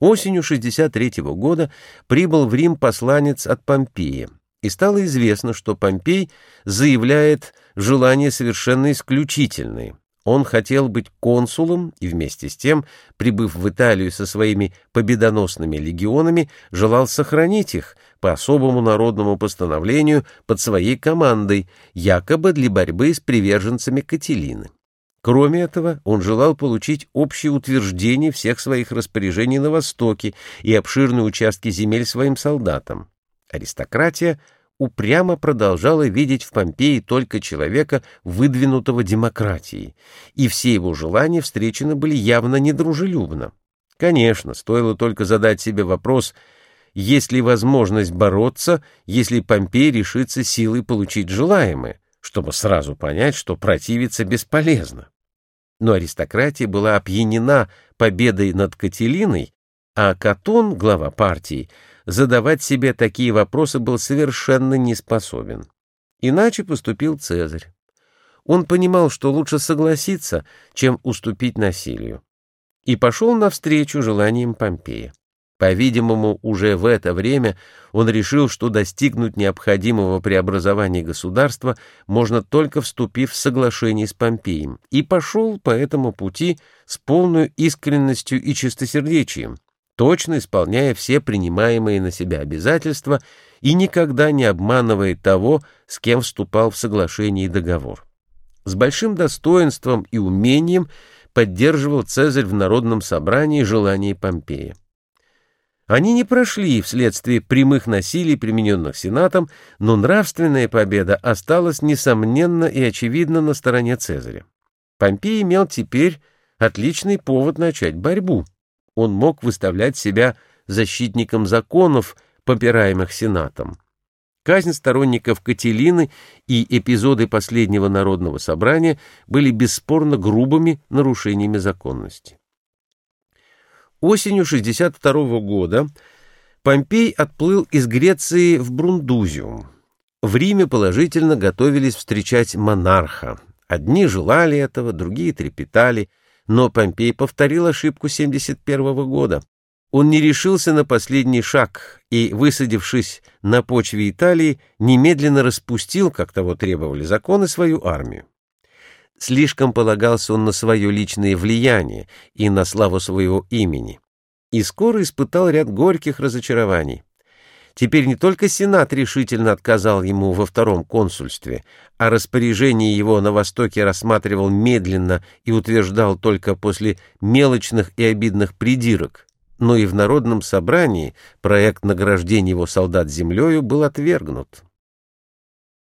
Осенью 63 года прибыл в Рим посланец от Помпея, и стало известно, что Помпей заявляет желание совершенно исключительное. Он хотел быть консулом и вместе с тем, прибыв в Италию со своими победоносными легионами, желал сохранить их по особому народному постановлению под своей командой, якобы для борьбы с приверженцами Кателины. Кроме этого, он желал получить общее утверждение всех своих распоряжений на Востоке и обширные участки земель своим солдатам. Аристократия упрямо продолжала видеть в Помпеи только человека, выдвинутого демократией, и все его желания встречены были явно недружелюбно. Конечно, стоило только задать себе вопрос, есть ли возможность бороться, если Помпей решится силой получить желаемое, чтобы сразу понять, что противиться бесполезно. Но аристократия была опьянена победой над Кателиной, а Катон, глава партии, задавать себе такие вопросы был совершенно не способен. Иначе поступил Цезарь. Он понимал, что лучше согласиться, чем уступить насилию, и пошел навстречу желаниям Помпея. По-видимому, уже в это время он решил, что достигнуть необходимого преобразования государства можно только вступив в соглашение с Помпеем, и пошел по этому пути с полной искренностью и чистосердечием, точно исполняя все принимаемые на себя обязательства и никогда не обманывая того, с кем вступал в соглашение и договор. С большим достоинством и умением поддерживал Цезарь в народном собрании желание Помпея. Они не прошли вследствие прямых насилий, примененных Сенатом, но нравственная победа осталась несомненно и очевидно на стороне Цезаря. Помпей имел теперь отличный повод начать борьбу. Он мог выставлять себя защитником законов, попираемых Сенатом. Казнь сторонников Кателины и эпизоды последнего народного собрания были бесспорно грубыми нарушениями законности. Осенью 62 года Помпей отплыл из Греции в Брундузиум. В Риме положительно готовились встречать монарха. Одни желали этого, другие трепетали, но Помпей повторил ошибку 71 года. Он не решился на последний шаг и, высадившись на почве Италии, немедленно распустил, как того требовали законы, свою армию. Слишком полагался он на свое личное влияние и на славу своего имени. И скоро испытал ряд горьких разочарований. Теперь не только Сенат решительно отказал ему во втором консульстве, а распоряжение его на Востоке рассматривал медленно и утверждал только после мелочных и обидных придирок, но и в Народном собрании проект награждения его солдат землею был отвергнут.